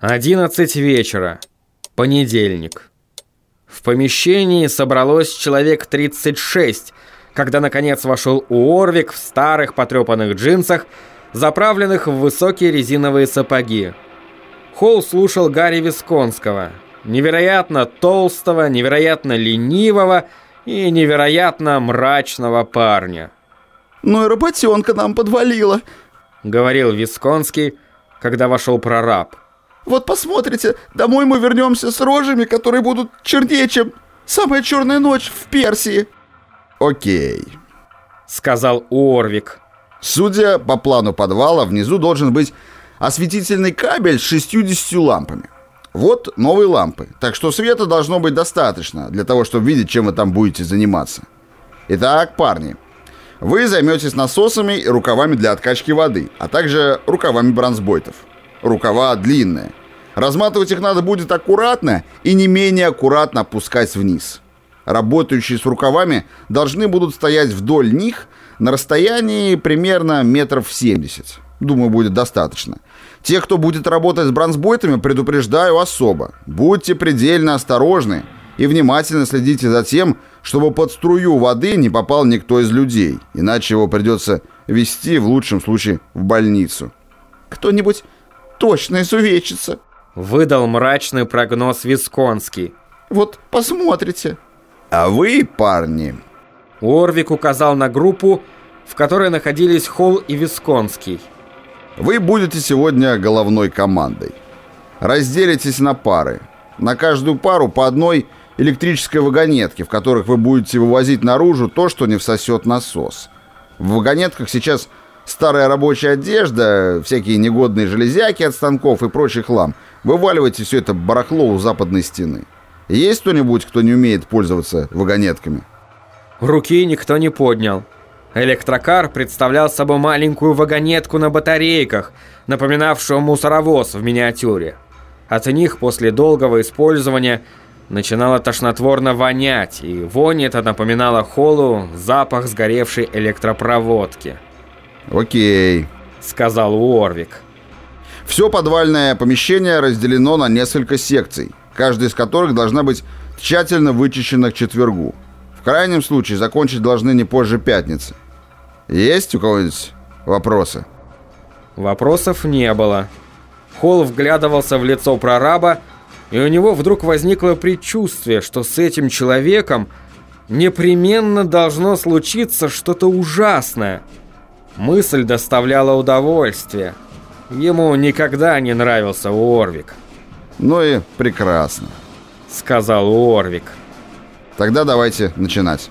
11 вечера. Понедельник. В помещении собралось человек 36, когда наконец вошел Уорвик в старых потрепанных джинсах, заправленных в высокие резиновые сапоги. Холл слушал Гарри Висконского, невероятно толстого, невероятно ленивого и невероятно мрачного парня. «Ну и работенка нам подвалила», — говорил Висконский, когда вошел прораб. Вот посмотрите, домой мы вернемся с рожами, которые будут чернее, чем самая черная ночь в Персии. Окей, сказал Орвик. Судя по плану подвала, внизу должен быть осветительный кабель с 60 лампами. Вот новые лампы, так что света должно быть достаточно для того, чтобы видеть, чем вы там будете заниматься. Итак, парни, вы займетесь насосами и рукавами для откачки воды, а также рукавами бронзбойтов. Рукава длинные. Разматывать их надо будет аккуратно и не менее аккуратно опускать вниз. Работающие с рукавами должны будут стоять вдоль них на расстоянии примерно метров 70. Думаю, будет достаточно. Те, кто будет работать с бронзбойтами, предупреждаю особо. Будьте предельно осторожны и внимательно следите за тем, чтобы под струю воды не попал никто из людей, иначе его придется вести в лучшем случае в больницу. Кто-нибудь точно изувечится. Выдал мрачный прогноз Висконский. Вот посмотрите. А вы, парни... Орвик указал на группу, в которой находились Холл и Висконский. Вы будете сегодня головной командой. Разделитесь на пары. На каждую пару по одной электрической вагонетке, в которых вы будете вывозить наружу то, что не всосет насос. В вагонетках сейчас старая рабочая одежда, всякие негодные железяки от станков и прочий хлам. Вываливайте все это барахло у западной стены. Есть кто-нибудь, кто не умеет пользоваться вагонетками? Руки никто не поднял. Электрокар представлял собой маленькую вагонетку на батарейках, напоминавшую мусоровоз в миниатюре. От них после долгого использования начинало тошнотворно вонять, и вонь это напоминала холлу запах сгоревшей электропроводки. «Окей», — сказал Уорвик. Все подвальное помещение разделено на несколько секций, каждая из которых должна быть тщательно вычищена к четвергу. В крайнем случае закончить должны не позже пятницы. Есть у кого-нибудь вопросы? Вопросов не было. Холл вглядывался в лицо прораба, и у него вдруг возникло предчувствие, что с этим человеком непременно должно случиться что-то ужасное – Мысль доставляла удовольствие. Ему никогда не нравился Уорвик. «Ну и прекрасно», — сказал Уорвик. «Тогда давайте начинать».